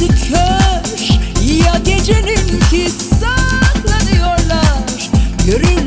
gözü kör. Ya gecenin ki saklanıyorlar. Görürler